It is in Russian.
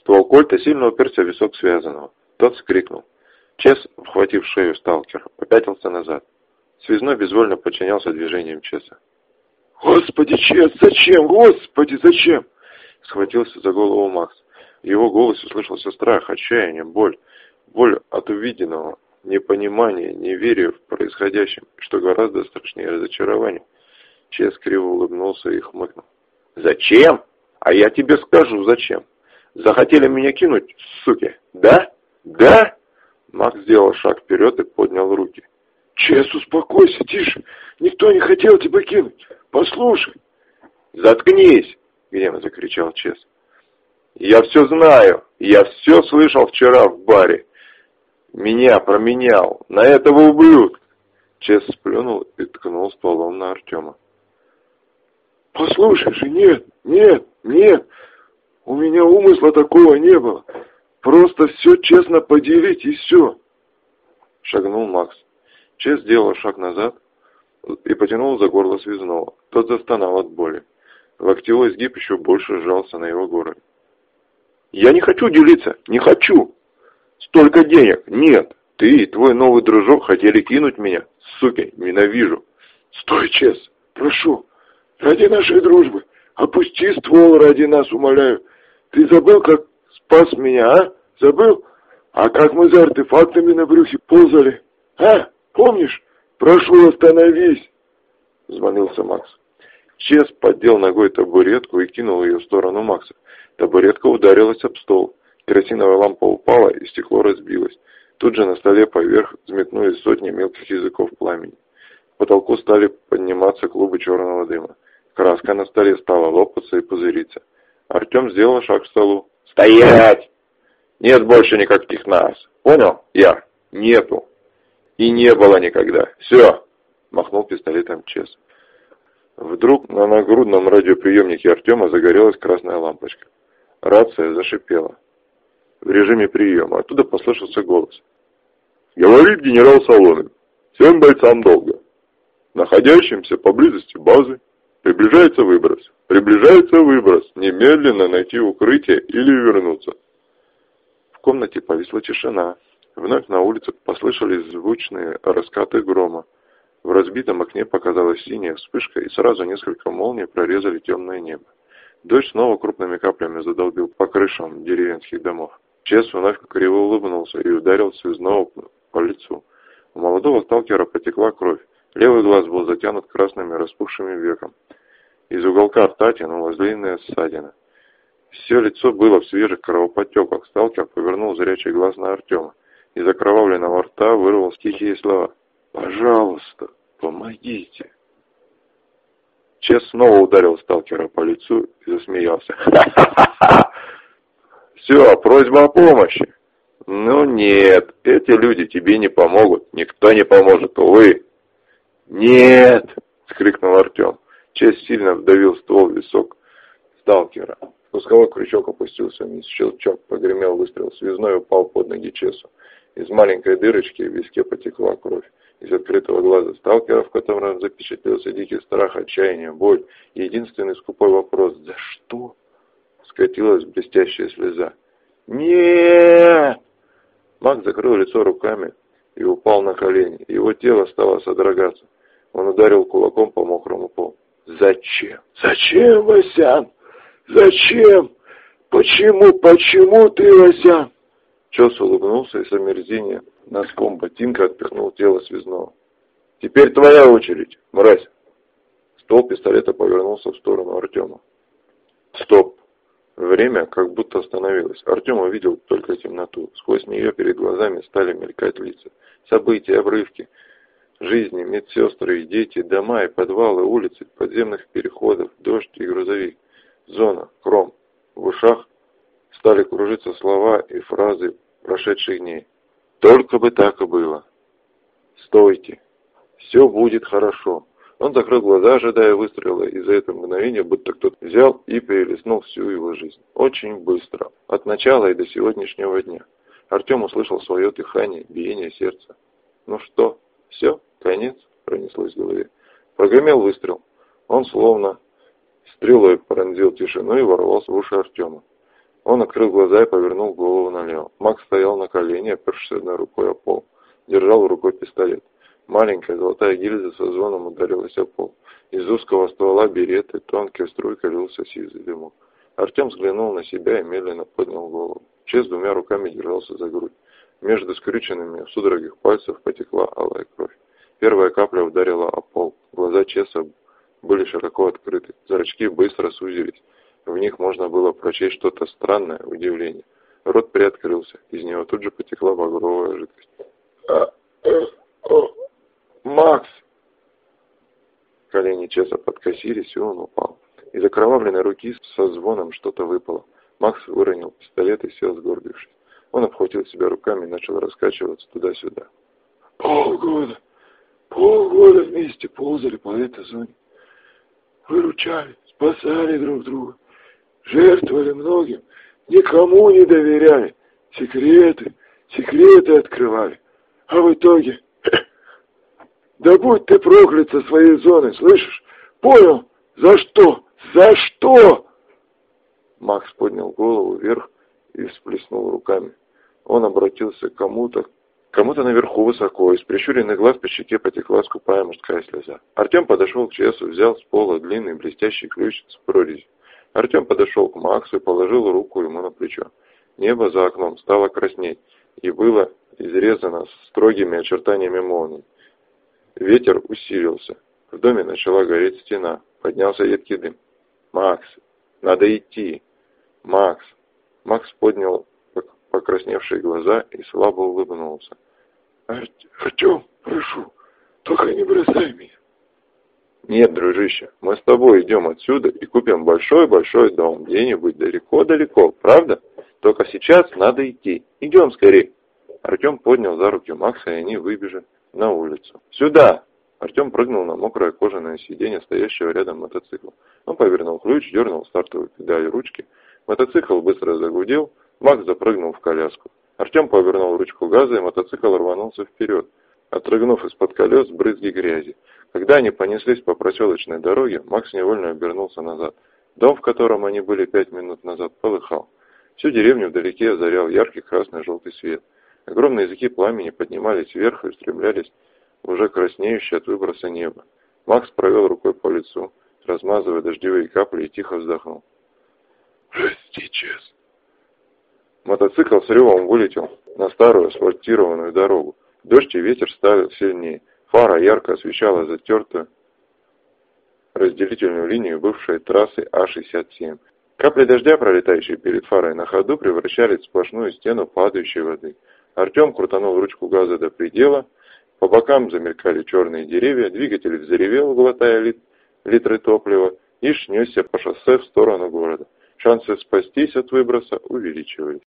Ствол кольта сильно уперся в висок связанного. Тот скрикнул. Чес, вхватив шею сталкера, попятился назад. Связной безвольно подчинялся движениям Чеса. «Господи, Чес, зачем? Господи, зачем?» Схватился за голову Макс. В его голосе услышался страх, отчаяние, боль. Боль от увиденного, непонимания, неверия в происходящем, что гораздо страшнее разочарования. Чес криво улыбнулся и хмыкнул. «Зачем? А я тебе скажу, зачем. Захотели меня кинуть, суки, да? Да?» Макс сделал шаг вперед и поднял руки. «Чес, успокойся, тише. Никто не хотел тебя кинуть. Послушай». «Заткнись!» — гневно закричал Чес. «Я все знаю. Я все слышал вчера в баре. Меня променял. На этого ублюдка!» Чес сплюнул и ткнул стволом на Артема. «Послушай же, нет, нет, нет. У меня умысла такого не было. Просто все честно поделить и все. Шагнул Макс. Чест сделал шаг назад и потянул за горло связного. Тот застонал от боли. Локтевой сгиб еще больше сжался на его горле. «Я не хочу делиться! Не хочу! Столько денег! Нет! Ты и твой новый дружок хотели кинуть меня! Суки, ненавижу!» «Стой, Чес! Прошу! Ради нашей дружбы! Опусти ствол ради нас, умоляю! Ты забыл, как спас меня, а? Забыл? А как мы за артефактами на брюхе ползали? А? Помнишь? Прошу, остановись!» Взмолился Макс. Чес поддел ногой табуретку и кинул ее в сторону Макса. Табуретка ударилась об стол. Керосиновая лампа упала, и стекло разбилось. Тут же на столе поверх взметнулись сотни мелких языков пламени. К потолку стали подниматься клубы черного дыма. Краска на столе стала лопаться и пузыриться. Артем сделал шаг к столу. «Стоять! Нет больше никаких нас. Понял? Я. Нету. И не было никогда. Все!» Махнул пистолетом Чес. Вдруг на нагрудном радиоприемнике Артема загорелась красная лампочка. Рация зашипела. В режиме приема. Оттуда послышался голос. «Говорит генерал Соломин. Всем бойцам долго. Находящимся поблизости базы Приближается выброс. Приближается выброс. Немедленно найти укрытие или вернуться. В комнате повисла тишина. Вновь на улице послышались звучные раскаты грома. В разбитом окне показалась синяя вспышка, и сразу несколько молний прорезали темное небо. Дождь снова крупными каплями задолбил по крышам деревенских домов. Чес вновь криво улыбнулся и ударил связного по лицу. У молодого сталкера потекла кровь. Левый глаз был затянут красными распухшими веком. Из уголка рта тянулась длинная ссадина. Все лицо было в свежих кровоподтеках. Сталкер повернул зрячий глаз на Артема. Из окровавленного рта вырвал тихие слова. «Пожалуйста, помогите!» Чес снова ударил сталкера по лицу и засмеялся. «Ха-ха-ха! Все, просьба о помощи!» «Ну нет, эти люди тебе не помогут, никто не поможет, увы!» «Нет!» — скрикнул Артем. Честь сильно вдавил ствол в висок сталкера. Спусковой крючок опустился вниз. Щелчок погремел выстрел. Связной упал под ноги Чесу. Из маленькой дырочки в виске потекла кровь. Из открытого глаза сталкера, в котором запечатлелся дикий страх, отчаяние, боль. Единственный скупой вопрос «За что?» скатилась блестящая слеза. Нет! Маг закрыл лицо руками и упал на колени. Его тело стало содрогаться. Он ударил кулаком по мокрому полу. «Зачем? Зачем, Васян? Зачем? Почему, почему ты, Васян?» Чес улыбнулся и с омерзением носком ботинка отпихнул тело связного. «Теперь твоя очередь, мразь!» Ствол пистолета повернулся в сторону Артема. «Стоп!» Время как будто остановилось. Артем увидел только темноту. Сквозь нее перед глазами стали мелькать лица. События, обрывки жизни, медсестры и дети, дома и подвалы, улицы, подземных переходов, дождь и грузовик, зона, кром. В ушах стали кружиться слова и фразы прошедших дней. Только бы так и было. Стойте. Все будет хорошо. Он закрыл глаза, ожидая выстрела, и за это мгновение будто кто-то взял и перелистнул всю его жизнь. Очень быстро. От начала и до сегодняшнего дня. Артем услышал свое дыхание, биение сердца. Ну что, все? Конец пронеслось в голове. Прогремел выстрел. Он словно стрелой пронзил тишину и ворвался в уши Артема. Он открыл глаза и повернул голову налево. Макс стоял на колене, опершись одной рукой о пол. Держал в рукой пистолет. Маленькая золотая гильза со звоном ударилась о пол. Из узкого ствола береты тонкой струйкой лился сизый дымок. Артем взглянул на себя и медленно поднял голову. Чес двумя руками держался за грудь. Между скрюченными в судорогах пальцев потекла алая кровь. Первая капля ударила о пол. Глаза Чеса были широко открыты. Зрачки быстро сузились. В них можно было прочесть что-то странное, удивление. Рот приоткрылся. Из него тут же потекла багровая жидкость. А, э, о, Макс! Колени Чеса подкосились, и он упал. Из окровавленной руки со звоном что-то выпало. Макс выронил пистолет и сел, сгорбившись. Он обхватил себя руками и начал раскачиваться туда-сюда. Полгода, полгода вместе ползали по этой зоне. Выручали, спасали друг друга, жертвовали многим, никому не доверяли, секреты, секреты открывали. А в итоге, да будь ты проклят со своей зоны, слышишь? Понял? За что? За что? Макс поднял голову вверх и всплеснул руками. Он обратился к кому-то, кому-то наверху высоко, из прищуренных глаз по щеке потекла скупая мужская слеза. Артем подошел к Чесу, взял с пола длинный блестящий ключ с прорезью. Артем подошел к Максу и положил руку ему на плечо. Небо за окном стало краснеть и было изрезано строгими очертаниями молний. Ветер усилился. В доме начала гореть стена. Поднялся едкий дым. «Макс, надо идти!» «Макс!» Макс поднял покрасневшие глаза и слабо улыбнулся. «Артем, прошу, только не бросай меня!» «Нет, дружище, мы с тобой идем отсюда и купим большой-большой дом где-нибудь далеко-далеко, правда? Только сейчас надо идти. Идем скорее!» Артем поднял за руки Макса, и они выбежали на улицу. «Сюда!» Артем прыгнул на мокрое кожаное сиденье стоящего рядом мотоцикла. Он повернул ключ, дернул стартовую педаль ручки. Мотоцикл быстро загудел, Макс запрыгнул в коляску. Артем повернул ручку газа, и мотоцикл рванулся вперед, отрыгнув из-под колес брызги грязи. Когда они понеслись по проселочной дороге, Макс невольно обернулся назад. Дом, в котором они были пять минут назад, полыхал. Всю деревню вдалеке озарял яркий красный-желтый свет. Огромные языки пламени поднимались вверх и устремлялись в уже краснеющее от выброса небо. Макс провел рукой по лицу, размазывая дождевые капли, и тихо вздохнул. «Прости, Чес». Мотоцикл с ревом вылетел на старую асфальтированную дорогу. Дождь и ветер стали сильнее. Фара ярко освещала затертую разделительную линию бывшей трассы А-67. Капли дождя, пролетающие перед фарой на ходу, превращались в сплошную стену падающей воды. Артем крутанул ручку газа до предела, по бокам замелькали черные деревья, двигатель взревел, глотая лит, литры топлива, и шнесся по шоссе в сторону города. Шансы спастись от выброса увеличивались.